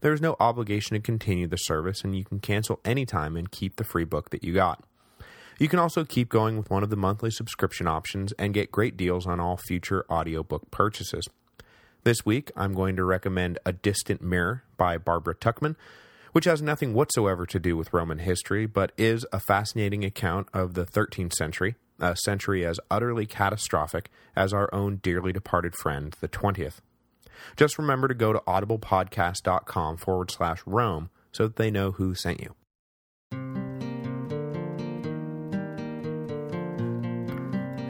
There is no obligation to continue the service, and you can cancel anytime and keep the free book that you got. You can also keep going with one of the monthly subscription options and get great deals on all future audiobook purchases. This week, I'm going to recommend A Distant Mirror by Barbara Tuchman, which has nothing whatsoever to do with Roman history, but is a fascinating account of the 13th century, a century as utterly catastrophic as our own dearly departed friend, the 20th. Just remember to go to audiblepodcast.com forward slash Rome so that they know who sent you.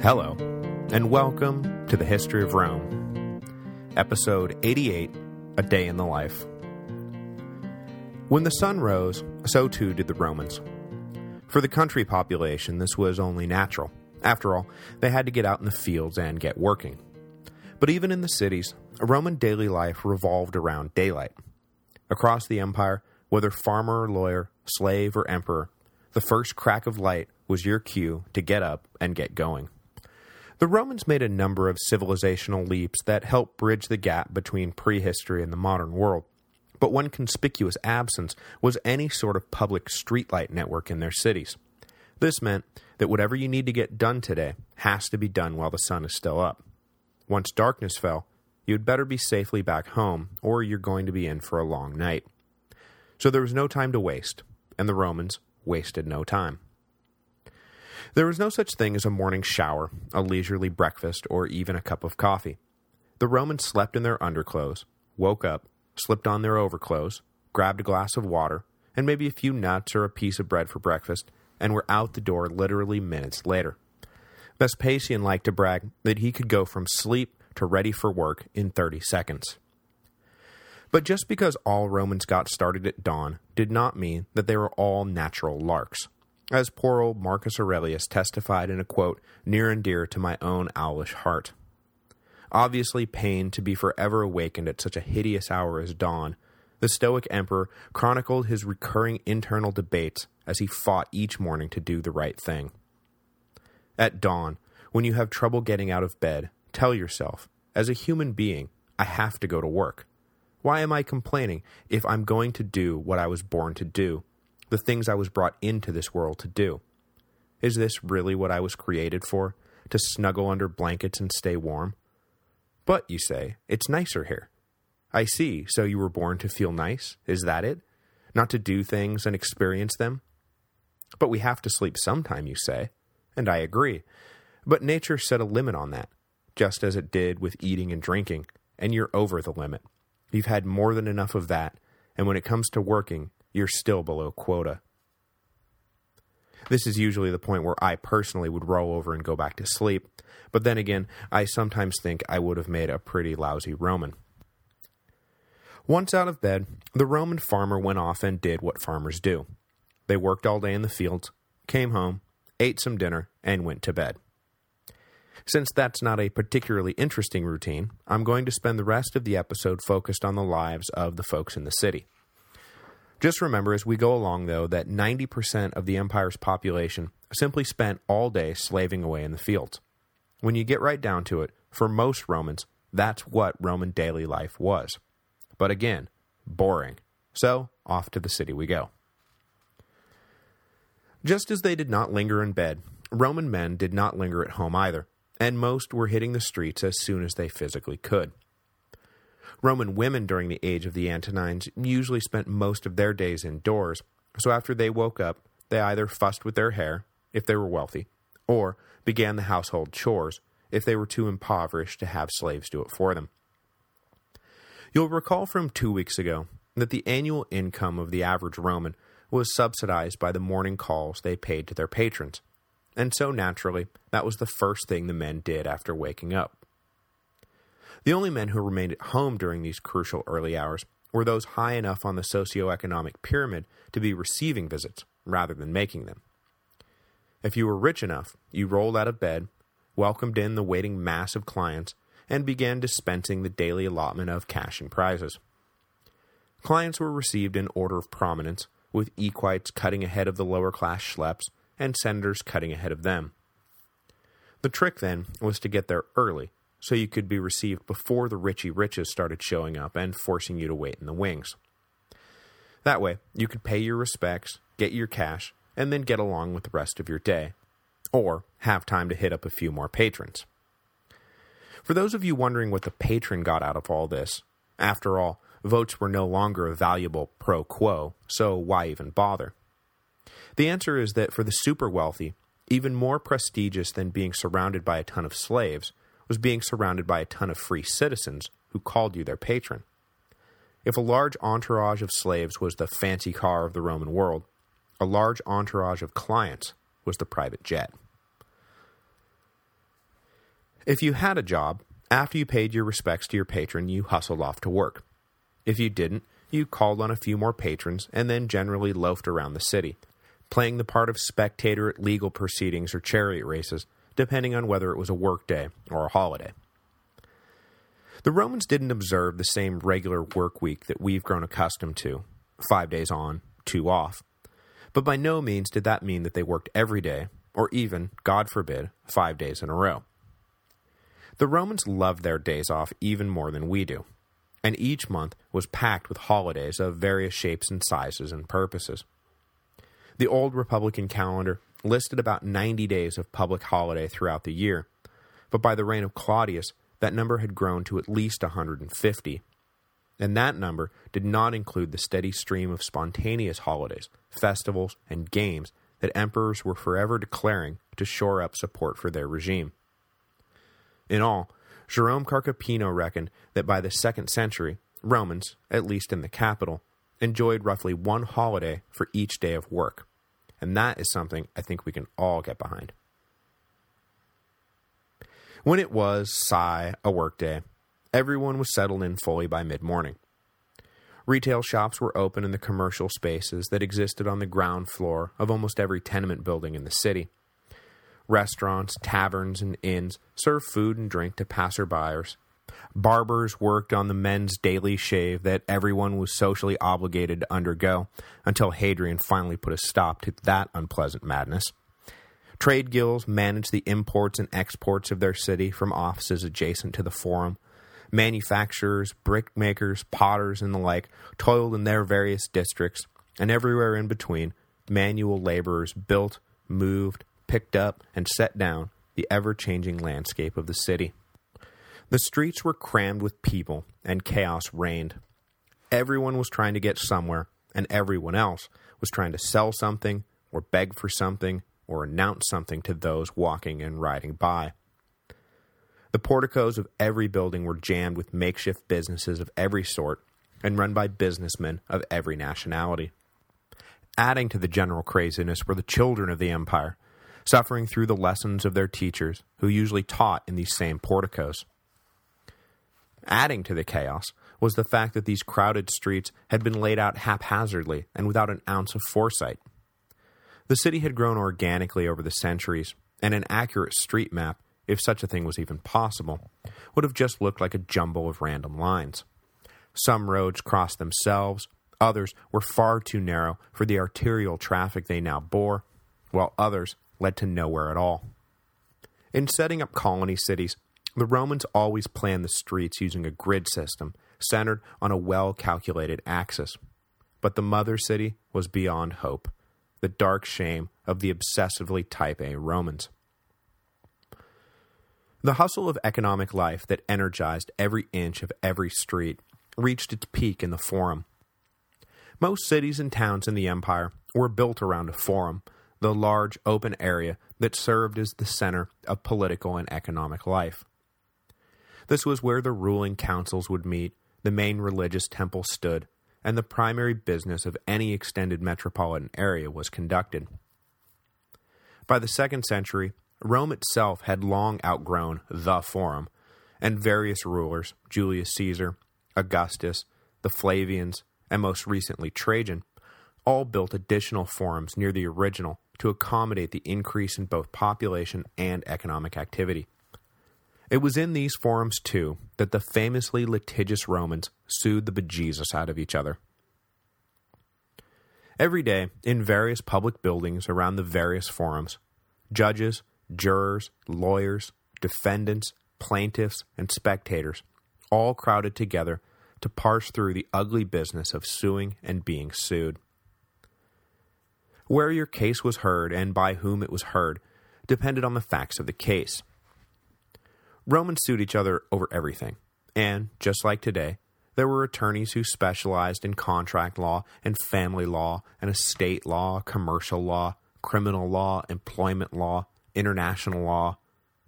Hello, and welcome to the History of Rome, Episode 88, A Day in the Life. When the sun rose, so too did the Romans. For the country population, this was only natural. After all, they had to get out in the fields and get working. But even in the cities, Roman daily life revolved around daylight. Across the empire, whether farmer or lawyer, slave or emperor, the first crack of light was your cue to get up and get going. The Romans made a number of civilizational leaps that helped bridge the gap between prehistory and the modern world, but one conspicuous absence was any sort of public streetlight network in their cities. This meant that whatever you need to get done today has to be done while the sun is still up. Once darkness fell, you'd better be safely back home, or you're going to be in for a long night. So there was no time to waste, and the Romans wasted no time. There was no such thing as a morning shower, a leisurely breakfast, or even a cup of coffee. The Romans slept in their underclothes, woke up, slipped on their overclothes, grabbed a glass of water, and maybe a few nuts or a piece of bread for breakfast, and were out the door literally minutes later. Vespasian liked to brag that he could go from sleep to ready for work in 30 seconds. But just because all Romans got started at dawn did not mean that they were all natural larks as poor old Marcus Aurelius testified in a quote near and dear to my own owlish heart. Obviously pained to be forever awakened at such a hideous hour as dawn, the Stoic emperor chronicled his recurring internal debates as he fought each morning to do the right thing. At dawn, when you have trouble getting out of bed, tell yourself, as a human being, I have to go to work. Why am I complaining if I'm going to do what I was born to do the things I was brought into this world to do. Is this really what I was created for? To snuggle under blankets and stay warm? But, you say, it's nicer here. I see, so you were born to feel nice? Is that it? Not to do things and experience them? But we have to sleep sometime, you say. And I agree. But nature set a limit on that, just as it did with eating and drinking, and you're over the limit. You've had more than enough of that, and when it comes to working, you're still below quota. This is usually the point where I personally would roll over and go back to sleep, but then again, I sometimes think I would have made a pretty lousy Roman. Once out of bed, the Roman farmer went off and did what farmers do. They worked all day in the fields, came home, ate some dinner, and went to bed. Since that's not a particularly interesting routine, I'm going to spend the rest of the episode focused on the lives of the folks in the city. Just remember as we go along, though, that 90% of the empire's population simply spent all day slaving away in the fields. When you get right down to it, for most Romans, that's what Roman daily life was. But again, boring. So, off to the city we go. Just as they did not linger in bed, Roman men did not linger at home either, and most were hitting the streets as soon as they physically could. Roman women during the age of the Antonines usually spent most of their days indoors, so after they woke up, they either fussed with their hair, if they were wealthy, or began the household chores, if they were too impoverished to have slaves do it for them. You'll recall from two weeks ago that the annual income of the average Roman was subsidized by the morning calls they paid to their patrons, and so naturally, that was the first thing the men did after waking up. The only men who remained at home during these crucial early hours were those high enough on the socio-economic pyramid to be receiving visits, rather than making them. If you were rich enough, you rolled out of bed, welcomed in the waiting mass of clients, and began dispensing the daily allotment of cash and prizes. Clients were received in order of prominence, with equites cutting ahead of the lower-class schleps, and senators cutting ahead of them. The trick, then, was to get there early, so you could be received before the richy riches started showing up and forcing you to wait in the wings. That way, you could pay your respects, get your cash, and then get along with the rest of your day, or have time to hit up a few more patrons. For those of you wondering what the patron got out of all this, after all, votes were no longer a valuable pro quo, so why even bother? The answer is that for the super wealthy, even more prestigious than being surrounded by a ton of slaves was being surrounded by a ton of free citizens who called you their patron. If a large entourage of slaves was the fancy car of the Roman world, a large entourage of clients was the private jet. If you had a job, after you paid your respects to your patron, you hustled off to work. If you didn't, you called on a few more patrons and then generally loafed around the city, playing the part of spectator at legal proceedings or chariot races, depending on whether it was a work day or a holiday. The Romans didn't observe the same regular work week that we've grown accustomed to, five days on, two off, but by no means did that mean that they worked every day, or even, God forbid, five days in a row. The Romans loved their days off even more than we do, and each month was packed with holidays of various shapes and sizes and purposes. The old Republican calendar listed about 90 days of public holiday throughout the year, but by the reign of Claudius, that number had grown to at least 150, and that number did not include the steady stream of spontaneous holidays, festivals, and games that emperors were forever declaring to shore up support for their regime. In all, Jerome Carcopino reckoned that by the 2nd century, Romans, at least in the capital, enjoyed roughly one holiday for each day of work, and that is something I think we can all get behind. When it was, sigh, a workday, everyone was settled in fully by mid-morning. Retail shops were open in the commercial spaces that existed on the ground floor of almost every tenement building in the city, Restaurants, taverns, and inns served food and drink to passerbyers. Barbers worked on the men's daily shave that everyone was socially obligated to undergo, until Hadrian finally put a stop to that unpleasant madness. Trade guilds managed the imports and exports of their city from offices adjacent to the Forum. Manufacturers, brickmakers, potters, and the like toiled in their various districts, and everywhere in between, manual laborers built, moved, picked up and set down the ever-changing landscape of the city. The streets were crammed with people, and chaos reigned. Everyone was trying to get somewhere, and everyone else was trying to sell something, or beg for something, or announce something to those walking and riding by. The porticos of every building were jammed with makeshift businesses of every sort, and run by businessmen of every nationality. Adding to the general craziness were the children of the empire, suffering through the lessons of their teachers, who usually taught in these same porticos. Adding to the chaos was the fact that these crowded streets had been laid out haphazardly and without an ounce of foresight. The city had grown organically over the centuries, and an accurate street map, if such a thing was even possible, would have just looked like a jumble of random lines. Some roads crossed themselves, others were far too narrow for the arterial traffic they now bore, while others led to nowhere at all. In setting up colony cities, the Romans always planned the streets using a grid system centered on a well-calculated axis. But the mother city was beyond hope, the dark shame of the obsessively type A Romans. The hustle of economic life that energized every inch of every street reached its peak in the Forum. Most cities and towns in the empire were built around a forum, the large open area that served as the center of political and economic life. This was where the ruling councils would meet, the main religious temple stood, and the primary business of any extended metropolitan area was conducted. By the second century, Rome itself had long outgrown the Forum, and various rulers, Julius Caesar, Augustus, the Flavians, and most recently Trajan, all built additional forums near the original to accommodate the increase in both population and economic activity. It was in these forums, too, that the famously litigious Romans sued the bejesus out of each other. Every day, in various public buildings around the various forums, judges, jurors, lawyers, defendants, plaintiffs, and spectators all crowded together to parse through the ugly business of suing and being sued. Where your case was heard and by whom it was heard depended on the facts of the case. Romans sued each other over everything, and, just like today, there were attorneys who specialized in contract law and family law and estate law, commercial law, criminal law, employment law, international law,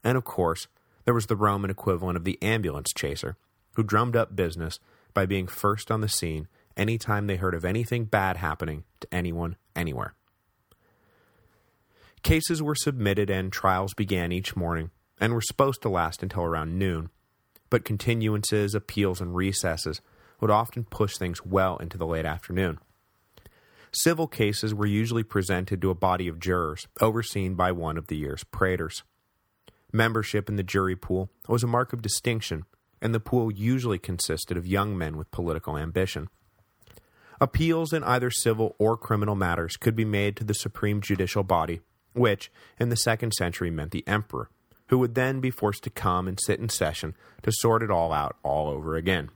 and of course, there was the Roman equivalent of the ambulance chaser, who drummed up business by being first on the scene anytime they heard of anything bad happening to anyone anywhere. Cases were submitted and trials began each morning, and were supposed to last until around noon, but continuances, appeals, and recesses would often push things well into the late afternoon. Civil cases were usually presented to a body of jurors, overseen by one of the year's praetors. Membership in the jury pool was a mark of distinction, and the pool usually consisted of young men with political ambition. Appeals in either civil or criminal matters could be made to the supreme judicial body which, in the second century, meant the emperor, who would then be forced to come and sit in session to sort it all out all over again.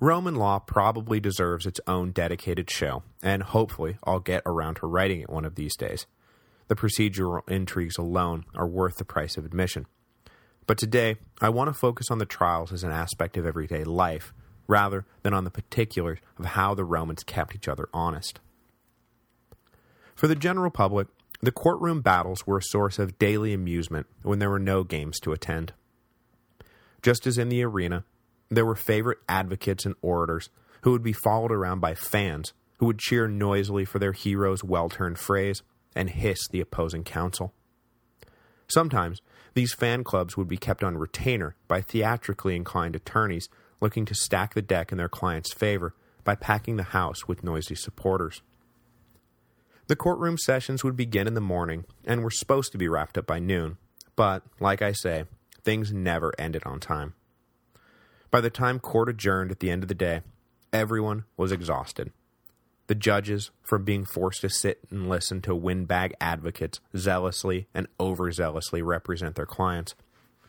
Roman law probably deserves its own dedicated show, and hopefully I'll get around to writing it one of these days. The procedural intrigues alone are worth the price of admission. But today, I want to focus on the trials as an aspect of everyday life, rather than on the particulars of how the Romans kept each other honest. For the general public, the courtroom battles were a source of daily amusement when there were no games to attend. Just as in the arena, there were favorite advocates and orators who would be followed around by fans who would cheer noisily for their hero's well-turned phrase and hiss the opposing counsel. Sometimes, these fan clubs would be kept on retainer by theatrically inclined attorneys looking to stack the deck in their client's favor by packing the house with noisy supporters. The courtroom sessions would begin in the morning and were supposed to be wrapped up by noon, but, like I say, things never ended on time. By the time court adjourned at the end of the day, everyone was exhausted. The judges, from being forced to sit and listen to windbag advocates zealously and overzealously represent their clients,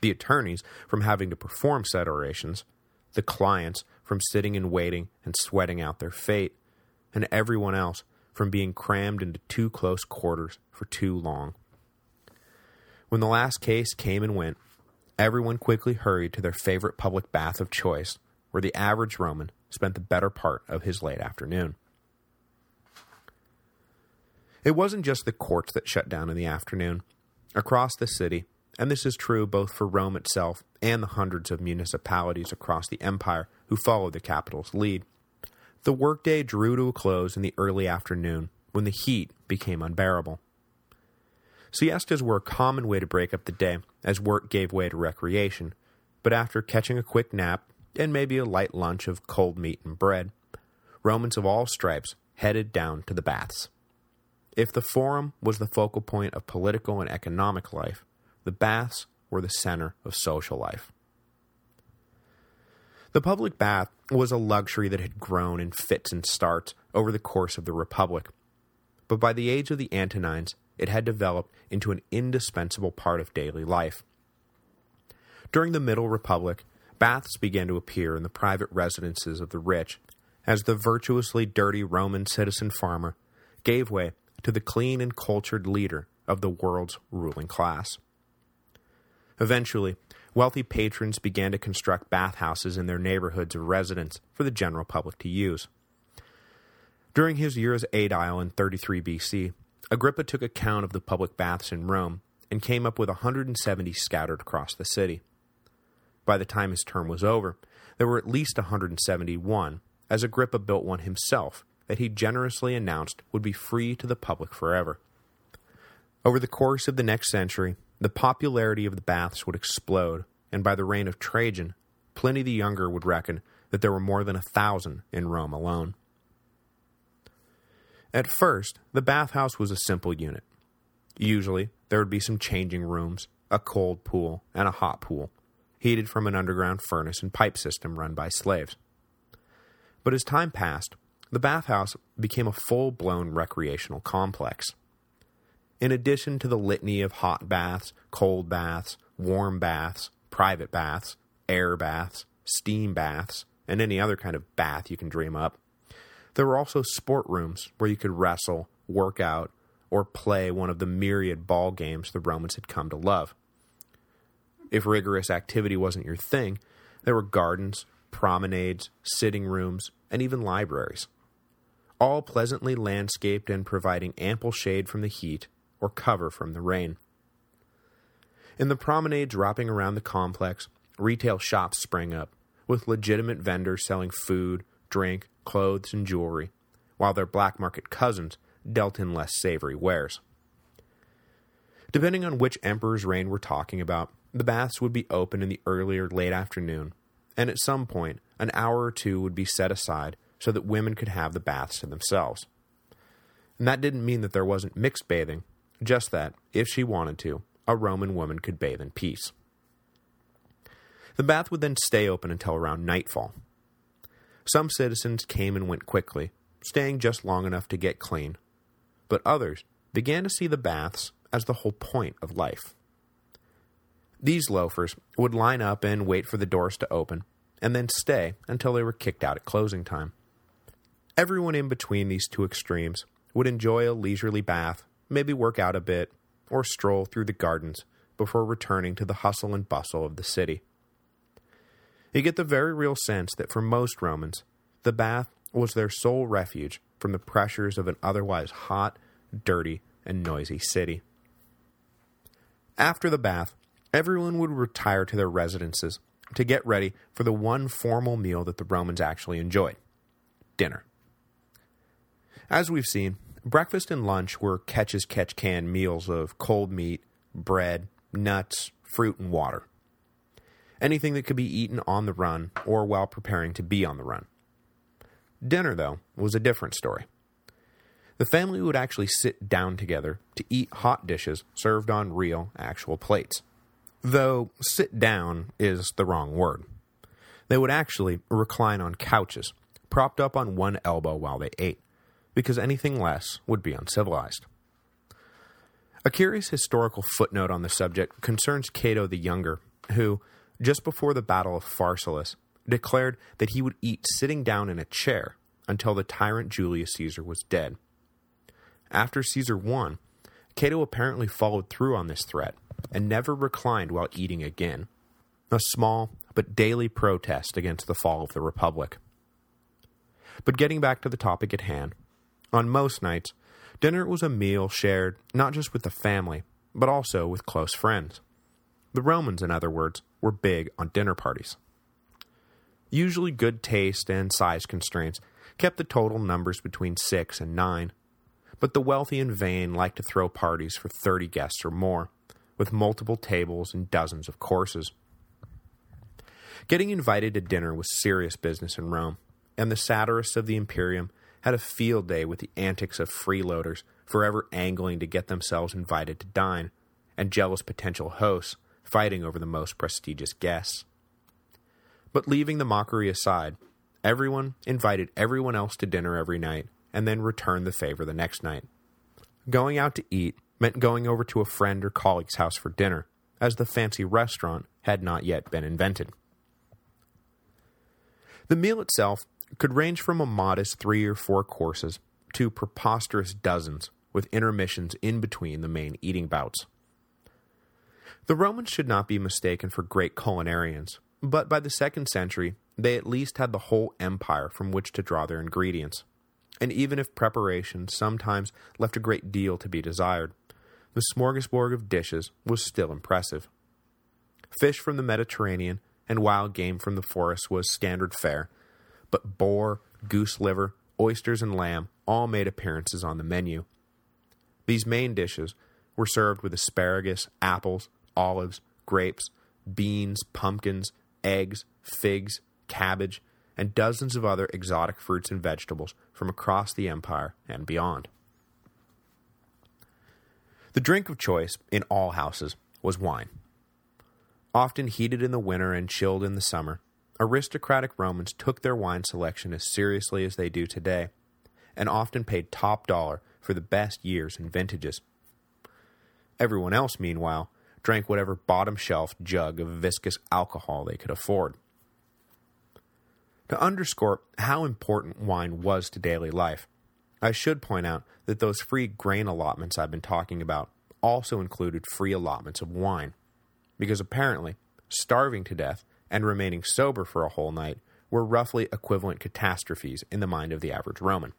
the attorneys from having to perform said orations, the clients from sitting and waiting and sweating out their fate, and everyone else from being crammed into too close quarters for too long. When the last case came and went, everyone quickly hurried to their favorite public bath of choice, where the average Roman spent the better part of his late afternoon. It wasn't just the courts that shut down in the afternoon. Across the city, and this is true both for Rome itself and the hundreds of municipalities across the empire who followed the capital's lead, the workday drew to a close in the early afternoon, when the heat became unbearable. Siestas were a common way to break up the day, as work gave way to recreation, but after catching a quick nap, and maybe a light lunch of cold meat and bread, Romans of all stripes headed down to the baths. If the forum was the focal point of political and economic life, the baths were the center of social life. The public bath was a luxury that had grown in fits and starts over the course of the Republic, but by the age of the Antonines, it had developed into an indispensable part of daily life. During the Middle Republic, baths began to appear in the private residences of the rich, as the virtuously dirty Roman citizen farmer gave way to the clean and cultured leader of the world's ruling class. Eventually, wealthy patrons began to construct bathhouses in their neighborhoods of residence for the general public to use. During his year as aedile in 33 BC, Agrippa took account of the public baths in Rome and came up with 170 scattered across the city. By the time his term was over, there were at least 171, as Agrippa built one himself that he generously announced would be free to the public forever. Over the course of the next century, the popularity of the baths would explode, and by the reign of Trajan, Pliny the Younger would reckon that there were more than a thousand in Rome alone. At first, the bathhouse was a simple unit. Usually, there would be some changing rooms, a cold pool, and a hot pool, heated from an underground furnace and pipe system run by slaves. But as time passed, the bathhouse became a full-blown recreational complex. In addition to the litany of hot baths, cold baths, warm baths, private baths, air baths, steam baths, and any other kind of bath you can dream up, there were also sport rooms where you could wrestle, work out, or play one of the myriad ball games the Romans had come to love. If rigorous activity wasn't your thing, there were gardens, promenades, sitting rooms, and even libraries. All pleasantly landscaped and providing ample shade from the heat or cover from the rain. In the promenades wrapping around the complex, retail shops sprang up, with legitimate vendors selling food, drink, clothes, and jewelry, while their black market cousins dealt in less savory wares. Depending on which emperor's reign we're talking about, the baths would be open in the early or late afternoon, and at some point, an hour or two would be set aside so that women could have the baths to themselves. And that didn't mean that there wasn't mixed bathing, just that, if she wanted to, a Roman woman could bathe in peace. The bath would then stay open until around nightfall. Some citizens came and went quickly, staying just long enough to get clean, but others began to see the baths as the whole point of life. These loafers would line up and wait for the doors to open, and then stay until they were kicked out at closing time. Everyone in between these two extremes would enjoy a leisurely bath, maybe work out a bit, or stroll through the gardens before returning to the hustle and bustle of the city. You get the very real sense that for most Romans, the bath was their sole refuge from the pressures of an otherwise hot, dirty, and noisy city. After the bath, everyone would retire to their residences to get ready for the one formal meal that the Romans actually enjoyed, dinner. As we've seen, breakfast and lunch were catch-as-catch-can meals of cold meat, bread, nuts, fruit, and water. Anything that could be eaten on the run or while preparing to be on the run. Dinner, though, was a different story. The family would actually sit down together to eat hot dishes served on real, actual plates. Though sit down is the wrong word. They would actually recline on couches, propped up on one elbow while they ate, because anything less would be uncivilized. A curious historical footnote on the subject concerns Cato the Younger, who, just before the Battle of Pharsalus, declared that he would eat sitting down in a chair until the tyrant Julius Caesar was dead. After Caesar won, Cato apparently followed through on this threat and never reclined while eating again, a small but daily protest against the fall of the Republic. But getting back to the topic at hand, on most nights, dinner was a meal shared not just with the family, but also with close friends. The Romans, in other words, were big on dinner parties. Usually good taste and size constraints kept the total numbers between six and nine, but the wealthy and vain liked to throw parties for 30 guests or more, with multiple tables and dozens of courses. Getting invited to dinner was serious business in Rome, and the satirists of the Imperium had a field day with the antics of freeloaders forever angling to get themselves invited to dine, and jealous potential hosts fighting over the most prestigious guests. But leaving the mockery aside, everyone invited everyone else to dinner every night, and then returned the favor the next night. Going out to eat meant going over to a friend or colleague's house for dinner, as the fancy restaurant had not yet been invented. The meal itself could range from a modest three or four courses to preposterous dozens, with intermissions in between the main eating bouts. The Romans should not be mistaken for great culinarians, but by the second century, they at least had the whole empire from which to draw their ingredients. And even if preparation sometimes left a great deal to be desired, the smorgasbord of dishes was still impressive. Fish from the Mediterranean and wild game from the forest was standard fare, but boar, goose liver, oysters, and lamb all made appearances on the menu. These main dishes were served with asparagus, apples, olives, grapes, beans, pumpkins, eggs, figs, cabbage, and dozens of other exotic fruits and vegetables from across the empire and beyond. The drink of choice in all houses was wine. Often heated in the winter and chilled in the summer, aristocratic Romans took their wine selection as seriously as they do today, and often paid top dollar for the best years and vintages. Everyone else, meanwhile, drank whatever bottom-shelf jug of viscous alcohol they could afford. To underscore how important wine was to daily life, I should point out that those free grain allotments I've been talking about also included free allotments of wine, because apparently, starving to death and remaining sober for a whole night were roughly equivalent catastrophes in the mind of the average Roman.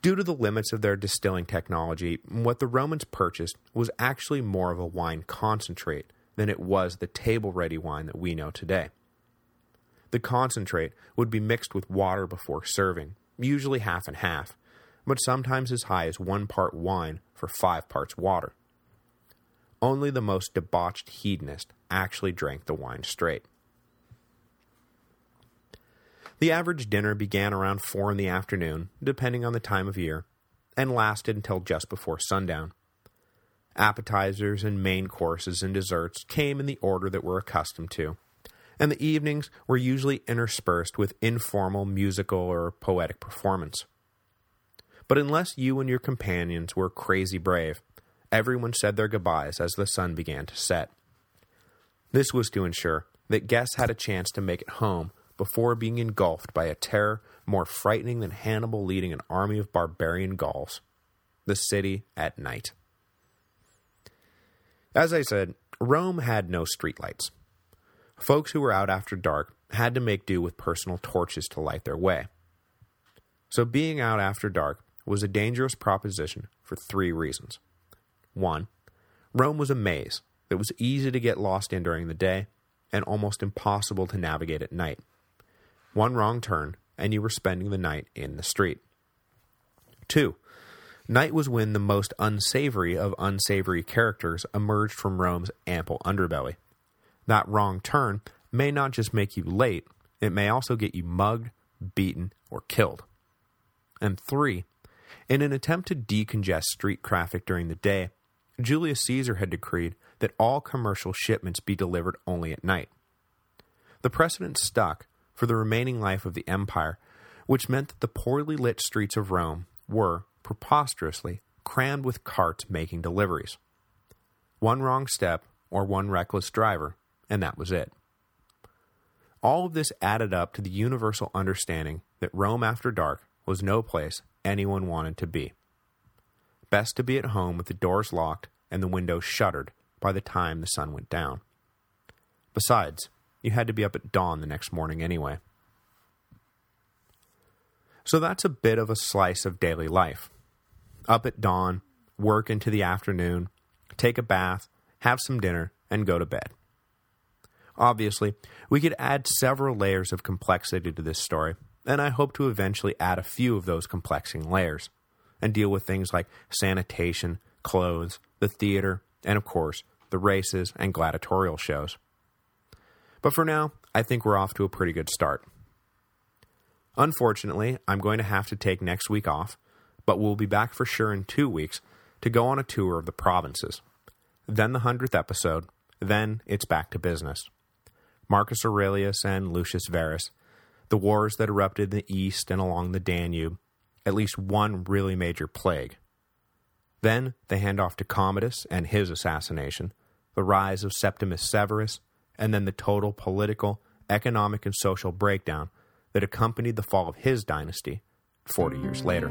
Due to the limits of their distilling technology, what the Romans purchased was actually more of a wine concentrate than it was the table-ready wine that we know today. The concentrate would be mixed with water before serving, usually half and half, but sometimes as high as one part wine for five parts water. Only the most debauched hedonist actually drank the wine straight. The average dinner began around 4 in the afternoon, depending on the time of year, and lasted until just before sundown. Appetizers and main courses and desserts came in the order that we're accustomed to, and the evenings were usually interspersed with informal musical or poetic performance. But unless you and your companions were crazy brave, everyone said their goodbyes as the sun began to set. This was to ensure that guests had a chance to make it home before being engulfed by a terror more frightening than Hannibal leading an army of barbarian Gauls. The city at night. As I said, Rome had no streetlights. Folks who were out after dark had to make do with personal torches to light their way. So being out after dark was a dangerous proposition for three reasons. One, Rome was a maze that was easy to get lost in during the day and almost impossible to navigate at night. One wrong turn, and you were spending the night in the street. Two, night was when the most unsavory of unsavory characters emerged from Rome's ample underbelly. That wrong turn may not just make you late, it may also get you mugged, beaten, or killed. And three, in an attempt to decongest street traffic during the day, Julius Caesar had decreed that all commercial shipments be delivered only at night. The precedent stuck for the remaining life of the empire, which meant that the poorly lit streets of Rome were, preposterously, crammed with carts making deliveries. One wrong step, or one reckless driver, and that was it. All of this added up to the universal understanding that Rome after dark was no place anyone wanted to be. Best to be at home with the doors locked and the windows shuttered by the time the sun went down. Besides, you had to be up at dawn the next morning anyway. So that's a bit of a slice of daily life. Up at dawn, work into the afternoon, take a bath, have some dinner, and go to bed. Obviously, we could add several layers of complexity to this story, and I hope to eventually add a few of those complexing layers, and deal with things like sanitation, clothes, the theater, and of course, the races and gladiatorial shows. But for now, I think we're off to a pretty good start. Unfortunately, I'm going to have to take next week off, but we'll be back for sure in two weeks to go on a tour of the provinces. Then the 100th episode, then it's back to business. Marcus Aurelius and Lucius Verus, the wars that erupted in the east and along the Danube, at least one really major plague. Then they hand off to Commodus and his assassination, the rise of Septimus Severus, and then the total political, economic, and social breakdown that accompanied the fall of his dynasty 40 years later.